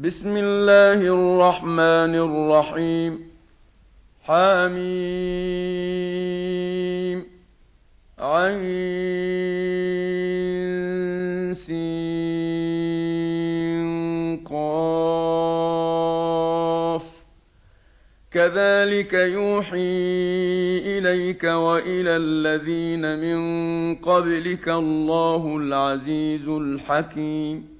بسم الله الرحمن الرحيم حاميم عين سين قاف كذلك يوحي إليك وإلى الذين من قبلك الله العزيز الحكيم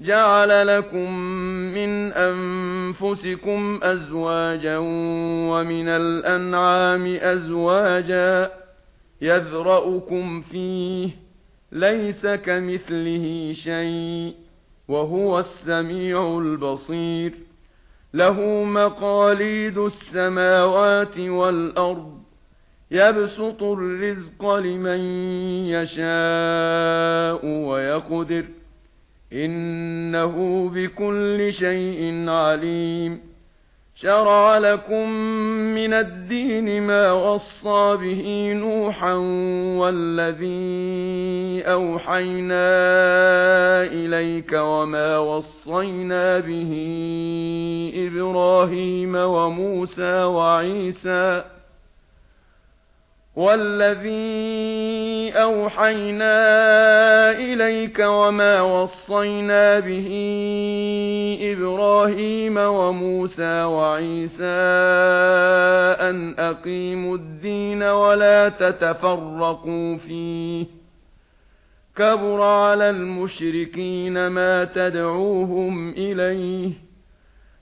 جَعَلَ لَكُم مِّنْ أَنفُسِكُمْ أَزْوَاجًا وَمِنَ الْأَنْعَامِ أَزْوَاجًا يَذْرَؤُكُمْ فِيهِ لَيْسَ كَمِثْلِهِ شَيْءٌ وَهُوَ السَّمِيعُ الْبَصِيرُ. لَهُ مَقَالِيدُ السَّمَاوَاتِ وَالْأَرْضِ يَبْسُطُ الرِّزْقَ لِمَن يَشَاءُ وَيَقْدِرُ. إنه بكل شيء عليم. شرع لكم من الدين ما وصى به نوحا والذي أوحينا إليك وما وصينا به إبراهيم وموسى وعيسى والذي اوحينا اليك وما وصينا به إبراهيم وموسى وعيسى ان اقيموا الدين ولا تتفرقوا فيه كبر على المشركين ما تدعوهم اليه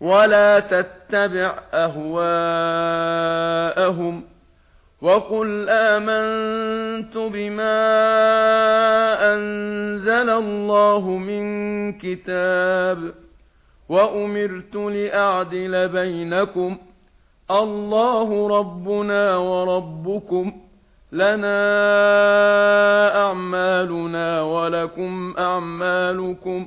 ولا تتبع اهواءهم وقل آمنت بما انزل الله من كتاب وامرت لاعدل بينكم الله ربنا وربكم لنا اعمالنا ولكم اعمالكم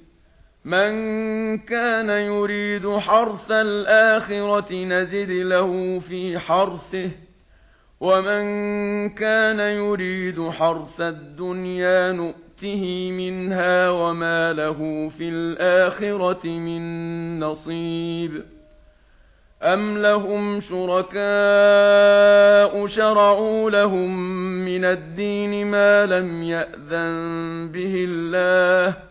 من كان يريد حرث الآخرة نزد له في حرثه ومن كان يريد حرث الدنيا نؤته منها وما له في الآخرة من نصيب. أم لهم شركاء شرعوا لهم من الدين ما لم يأذن به الله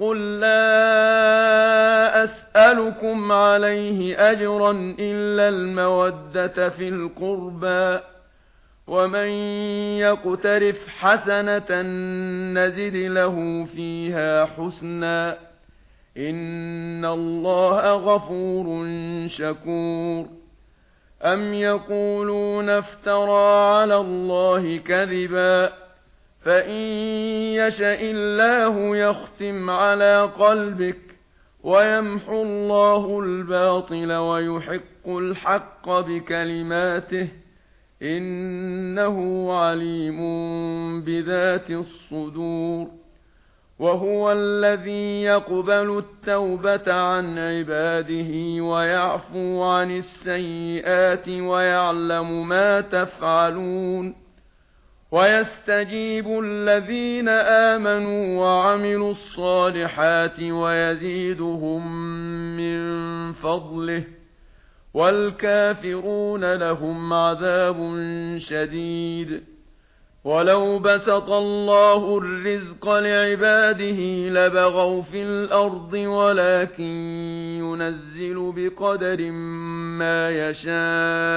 قُل لَّا أَسْأَلُكُمْ عَلَيْهِ أَجْرًا إِلَّا الْمَوَدَّةَ فِي الْقُرْبَى وَمَن يَقْتَرِفْ حَسَنَةً نَّزِدْ لَهُ فِيهَا حُسْنًا إِنَّ اللَّهَ غَفُورٌ شَكُورٌ أَمْ يَقُولُونَ افْتَرَى عَلَى اللَّهِ كَذِبًا فَإِن يَشَأْ اللَّهُ يَخْتِمْ عَلَى قَلْبِكَ وَيَمْحُو اللَّهُ الْبَاطِلَ وَيُحِقُّ الْحَقَّ بِكَلِمَاتِهِ إِنَّهُ عَلِيمٌ بِذَاتِ الصُّدُورِ وَهُوَ الَّذِي يَقْبَلُ التَّوْبَةَ عَن عِبَادِهِ وَيَعْفُو عَنِ السَّيِّئَاتِ وَيَعْلَمُ مَا تَفْعَلُونَ وَيَسْتَجِيبُ الَّذِينَ آمَنُوا وَعَمِلُوا الصَّالِحَاتِ وَيَزِيدُهُم مِّن فَضْلِهِ وَالْكَافِرُونَ لَهُمْ عَذَابٌ شَدِيدٌ وَلَوْ بَسَطَ اللَّهُ الرِّزْقَ لِعِبَادِهِ لَبَغَوْا فِي الْأَرْضِ وَلَكِن يُنَزِّلُ بِقَدَرٍ مَّا يَشَاءُ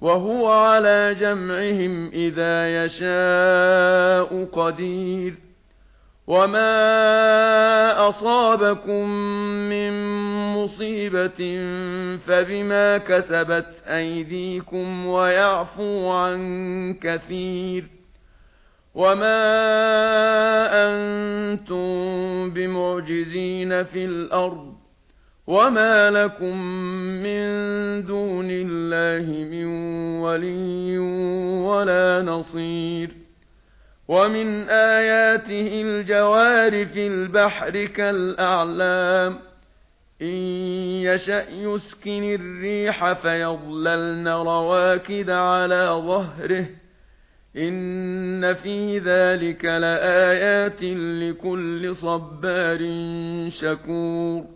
وَهُوَ عَلَى جَمْعِهِمْ إِذَا يَشَاءُ قَدِيرٌ وَمَا أَصَابَكُم مِّن مُّصِيبَةٍ فَبِمَا كَسَبَتْ أَيْدِيكُمْ وَيَعْفُو عَن كَثِيرٍ وَمَا أَنتُم بِمُعْجِزِينَ فِي الْأَرْضِ وَمَا لَكُمْ مِنْ دُونِ اللَّهِ مِنْ وَلِيٍّ وَلَا نَصِيرٍ وَمِنْ آيَاتِهِ الْجَوَارِ فِي الْبَحْرِ كَالْأَعْلَامِ إِنْ يَشَأْ يُسْكِنِ الرِّيحَ فَيَظْلَلْنَ رَوَاكِدَ عَلَى ظَهْرِهِ إِنَّ فِي ذَلِكَ لَآيَاتٍ لِكُلِّ صَبَّارٍ شَكُورٍ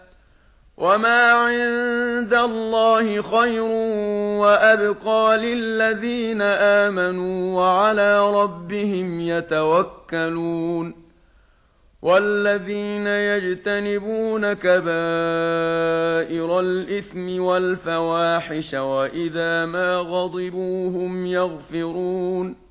وما عند الله خير وابقى للذين امنوا وعلى ربهم يتوكلون والذين يجتنبون كبائر الاثم والفواحش واذا ما غضبوا هم يغفرون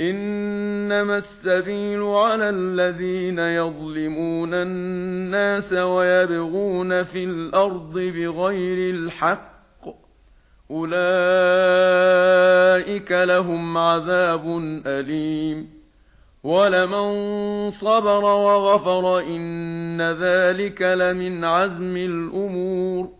إنما السبيل على الذين يظلمون الناس ويبغون في الأرض بغير الحق أولئك لهم عذاب أليم ولمن صبر وغفر إن ذلك لمن عزم الأمور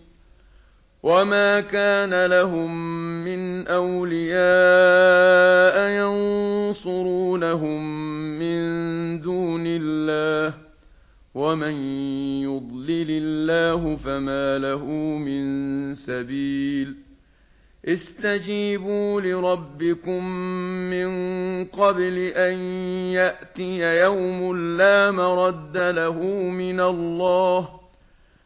وَمَا كَانَ لَهُم مِّنْ أَوْلِيَاءَ يَنصُرُونَهُم مِّن دُونِ اللَّهِ وَمَن يُضْلِلِ اللَّهُ فَمَا لَهُ مِن سَبِيلٍ اسْتَجِيبُوا لِرَبِّكُمْ مِنْ قَبْلِ أَنْ يَأْتِيَ يَوْمٌ لَا مَرَدَّ لَهُ مِنَ اللَّهِ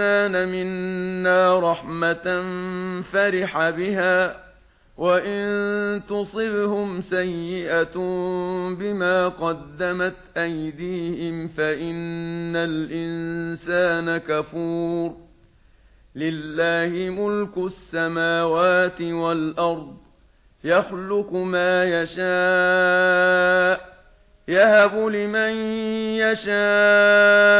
الْإِنْسَانَ مِنَّا رَحْمَةً فَرِحَ بِهَا وَإِن تُصِبْهُمْ سَيِّئَةٌ بِمَا قَدَّمَتْ أَيْدِيهِمْ فَإِنَّ الْإِنْسَانَ كَفُورٌ لِلَّهِ مُلْكُ السَّمَاوَاتِ وَالْأَرْضِ يَخْلُقُ مَا يَشَاءُ يَهَبُ لِمَن يَشَاءُ